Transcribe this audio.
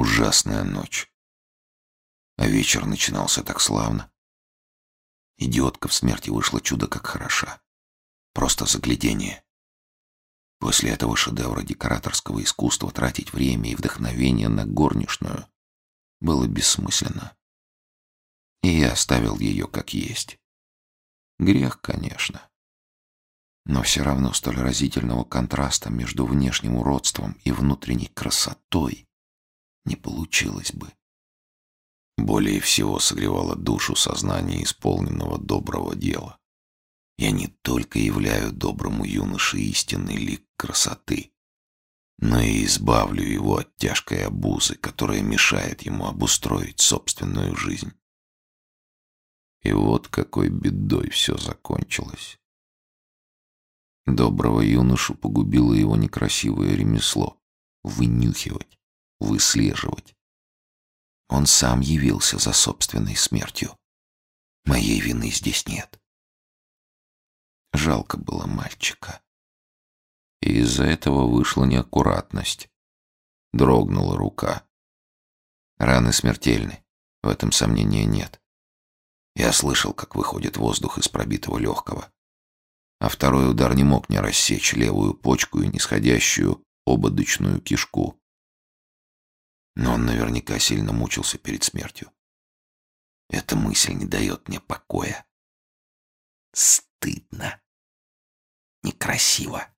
Ужасная ночь. А вечер начинался так славно. Идиотка в смерти вышла чудо как хороша. Просто заглядение. После этого шедевра декораторского искусства тратить время и вдохновение на горничную было бессмысленно. И я оставил ее как есть. Грех, конечно. Но все равно столь разительного контраста между внешним уродством и внутренней красотой не получилось бы. Более всего согревало душу сознание исполненного доброго дела. Я не только являю доброму юноше истинный лик красоты, но и избавлю его от тяжкой обузы, которая мешает ему обустроить собственную жизнь. И вот какой бедой все закончилось. Доброго юношу погубило его некрасивое ремесло — вынюхивать, выслеживать. Он сам явился за собственной смертью. Моей вины здесь нет. Жалко было мальчика. И из-за этого вышла неаккуратность. Дрогнула рука. Раны смертельны, в этом сомнения нет. Я слышал, как выходит воздух из пробитого легкого. А второй удар не мог не рассечь левую почку и нисходящую ободочную кишку. Но он наверняка сильно мучился перед смертью. Эта мысль не дает мне покоя. Стыдно. Некрасиво.